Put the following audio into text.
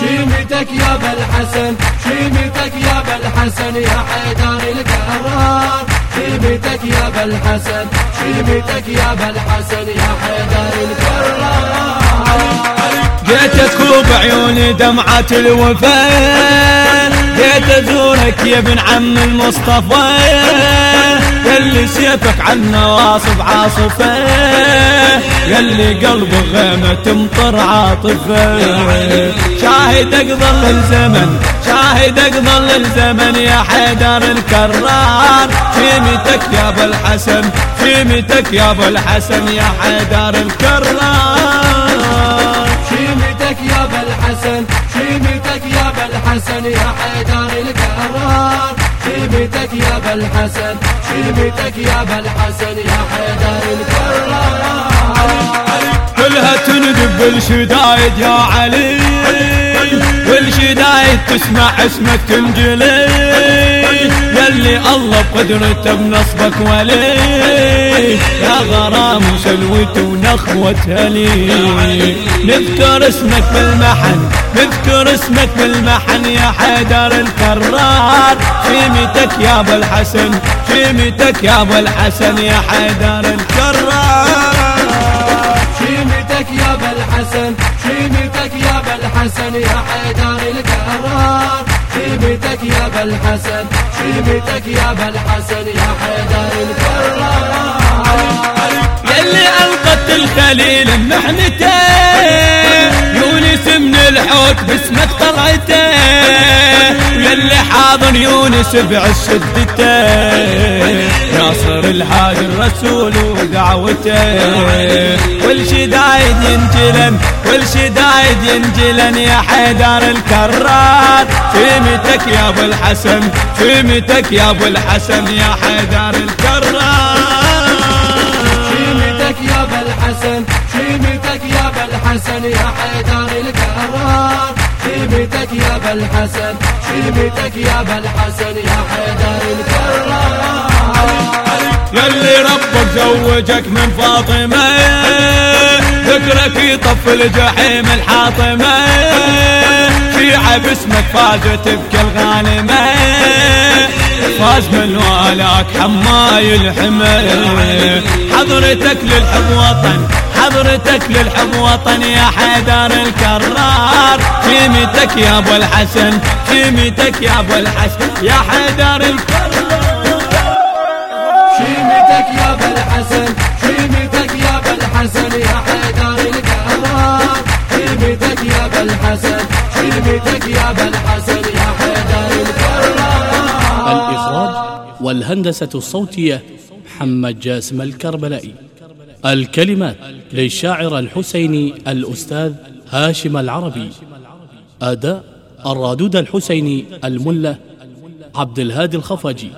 شيمتك يا بالحسن شيمتك يا بالحسن يا حيدر الكرار شيمتك يا بالحسن شيمتك يا بالحسن يا حيدر الكرار جيتك بعيوني دمعة الوفاء جيت أزورك يا ابن عم المصطفى. يلي سيفك عنا واصف عاصفه يلي قلبه غيمة تمطر عاطفة. شاهدك ظل الزمن شاهدك ظل الزمن يا حيدر الكرار. شيمتك يا أبو الحسن شيمتك يا أبو الحسن يا حيدر الكرار. شيمتك يا أبو الحسن شيمتك يا أبو الحسن يا حيدر الكرار. شيمتك يا أبو الحسن شيمتك يا أبو الحسن يا حيدر الكرار. تندب بالشدايد يا علي والشدايد تسمع اسمك تنجلي. يلي الله بقدرته بنصبك ولي. يا غرام سلوته ونخوة لي نذكر اسمك بالمحن نذكر اسمك بالمحن يا حيدر الكرار. شيمتك يا أبو الحسن شيمتك يا أبو الحسن يا حيدر الكرار. بالحسن شيمتك يا بالحسن يا حيدر الكرار شيمتك يا بالحسن شيمتك يا بالحسن يا حيدر الكرار يلي ألقت الخليل محنته يونس من الحوت باسمك طلعته يلي حاضر يونس بعشدته ناصر الهادي الرسول ودعوته. والشدايد ينجلن والشدايد ينجلن يا حيدر الكرار شيمتك يا أبو الحسن شيمتك يا أبو الحسن يا حيدر الكرار شيمتك يا بالحسن شيمتك يا بالحسن يا حيدر شيمتك يا بالحسن شيمتك يا بالحسن يا حيدر الكرار يلي ربك زوجك من فاطمة. ذكرك يطف الجحيم الحاطمة. شيعة باسمك فازت بكل غانمة. فاز من والاك حماي الحمى. حضرتك للحب وطن حضرتك للحب وطن يا حيدر الكرار. شيمتك يا أبو الحسن شيمتك يا أبو الحسن يا حيدر الكرار. حيدر الكرار شيمتك يا بالحسن شيمتك يا بالحسن يا حيدر الكرار الإخراج والهندسة الصوتية محمد جاسم الكربلائي. الكلمات للشاعر الحسيني الأستاذ هاشم العربي. أداء الرادود الحسيني الملة عبد الهادي الخفجي